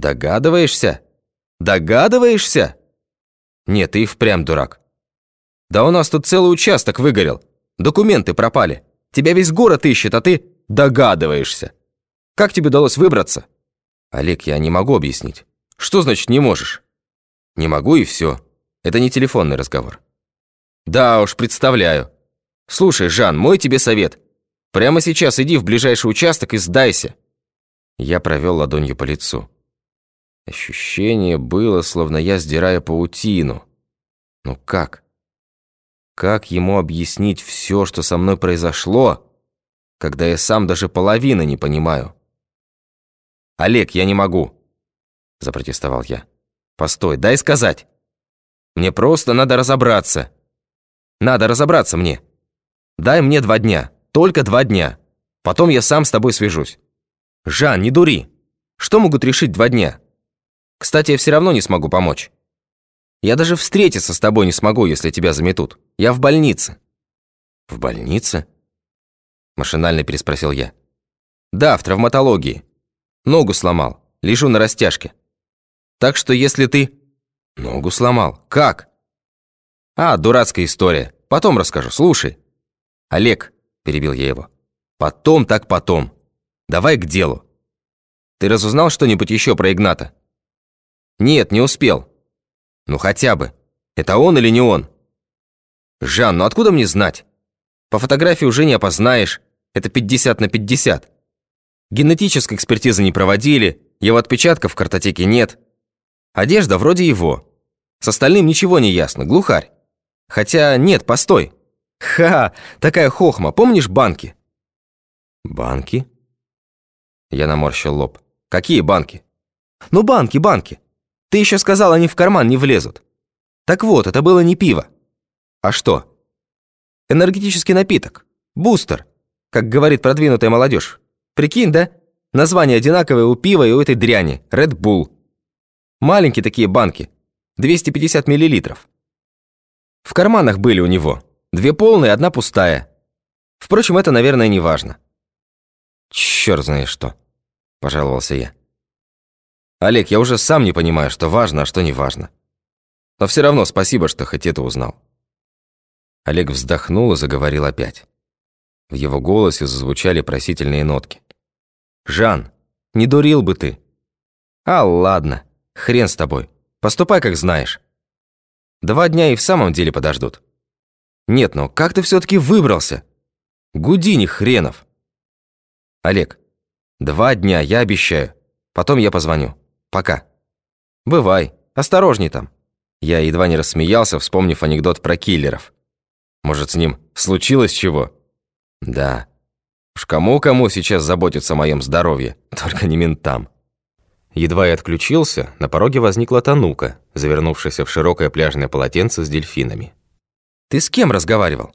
Догадываешься? Догадываешься? Нет, ты и впрямь дурак. Да у нас тут целый участок выгорел. Документы пропали. Тебя весь город ищет, а ты догадываешься. Как тебе удалось выбраться? Олег, я не могу объяснить. Что значит не можешь? Не могу и все. Это не телефонный разговор. Да уж, представляю. Слушай, Жан, мой тебе совет. Прямо сейчас иди в ближайший участок и сдайся. Я провел ладонью по лицу. Ощущение было, словно я сдираю паутину. Ну как? Как ему объяснить все, что со мной произошло, когда я сам даже половины не понимаю? «Олег, я не могу», — запротестовал я. «Постой, дай сказать. Мне просто надо разобраться. Надо разобраться мне. Дай мне два дня, только два дня. Потом я сам с тобой свяжусь. Жан, не дури. Что могут решить два дня? Кстати, я все равно не смогу помочь. Я даже встретиться с тобой не смогу, если тебя заметут. Я в больнице». «В больнице?» Машинально переспросил я. «Да, в травматологии. Ногу сломал. Лежу на растяжке. Так что если ты...» «Ногу сломал? Как?» «А, дурацкая история. Потом расскажу. Слушай». «Олег», — перебил я его. «Потом так потом. Давай к делу. Ты разузнал что-нибудь еще про Игната?» «Нет, не успел». «Ну хотя бы. Это он или не он?» «Жан, ну откуда мне знать? По фотографии уже не опознаешь. Это 50 на 50. Генетической экспертизы не проводили, его отпечатков в картотеке нет. Одежда вроде его. С остальным ничего не ясно, глухарь. Хотя нет, постой. Ха, такая хохма, помнишь банки? Банки? Я наморщил лоб. Какие банки? Ну банки, банки. Ты еще сказал, они в карман не влезут. Так вот, это было не пиво. А что? Энергетический напиток. Бустер, как говорит продвинутая молодежь. Прикинь, да? Название одинаковое у пива и у этой дряни. Red Bull. Маленькие такие банки. 250 миллилитров. В карманах были у него. Две полные, одна пустая. Впрочем, это, наверное, не важно. Чёрт знает что, пожаловался я. Олег, я уже сам не понимаю, что важно, а что не важно. Но все равно спасибо, что хоть это узнал. Олег вздохнул и заговорил опять. В его голосе зазвучали просительные нотки. «Жан, не дурил бы ты!» «А, ладно, хрен с тобой. Поступай, как знаешь. Два дня и в самом деле подождут. Нет, но как ты все-таки выбрался? Гудини хренов!» «Олег, два дня, я обещаю. Потом я позвоню. Пока. Бывай, осторожней там». Я едва не рассмеялся, вспомнив анекдот про киллеров. Может, с ним случилось чего? Да. Уж кому-кому сейчас заботиться о моем здоровье, только не ментам. Едва я отключился, на пороге возникла Танука, завернувшаяся в широкое пляжное полотенце с дельфинами. «Ты с кем разговаривал?»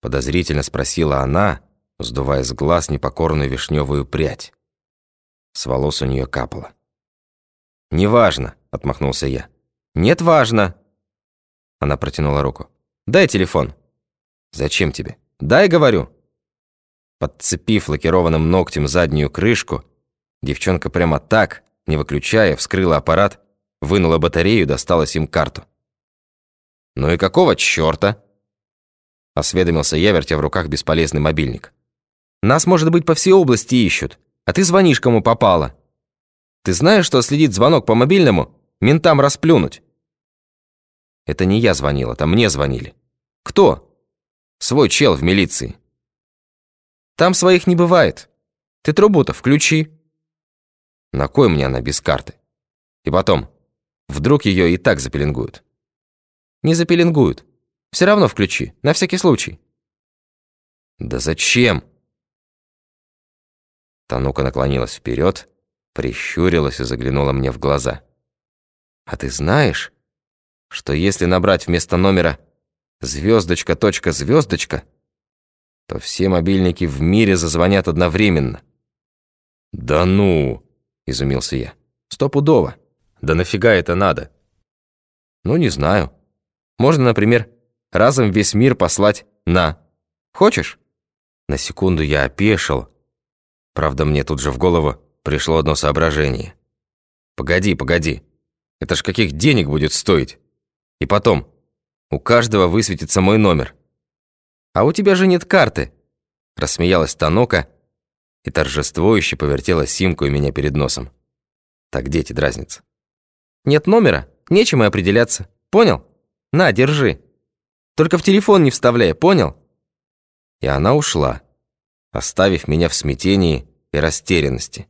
Подозрительно спросила она, сдувая с глаз непокорную вишневую прядь. С волос у нее капало. «Неважно», — отмахнулся я. «Нет, важно». Она протянула руку. «Дай телефон». «Зачем тебе?» «Дай, говорю». Подцепив лакированным ногтем заднюю крышку, девчонка прямо так, не выключая, вскрыла аппарат, вынула батарею, достала сим-карту. «Ну и какого чёрта?» Осведомился я, вертя в руках бесполезный мобильник. «Нас, может быть, по всей области ищут, а ты звонишь, кому попало. Ты знаешь, что следить звонок по мобильному ментам расплюнуть?» Это не я звонил, это мне звонили. «Кто?» Свой чел в милиции. Там своих не бывает. Ты трубу-то включи. На кой мне она без карты? И потом, вдруг ее и так запеленгуют. Не запеленгуют. Все равно включи, на всякий случай. Да зачем? Танука наклонилась вперед, прищурилась и заглянула мне в глаза. А ты знаешь, что если набрать вместо номера звездочка, точка, звездочка, то все мобильники в мире зазвонят одновременно. «Да ну!» – изумился я. «Стопудово. Да нафига это надо?» «Ну, не знаю. Можно, например, разом весь мир послать на. Хочешь?» На секунду я опешил. Правда, мне тут же в голову пришло одно соображение. Погоди, погоди. Это ж каких денег будет стоить? И потом, у каждого высветится мой номер. А у тебя же нет карты, рассмеялась Танока и торжествующе повертела симку у меня перед носом. Так дети дразнятся. Нет номера, нечем и определяться. Понял? На, держи. Только в телефон не вставляй, понял? И она ушла, оставив меня в смятении и растерянности.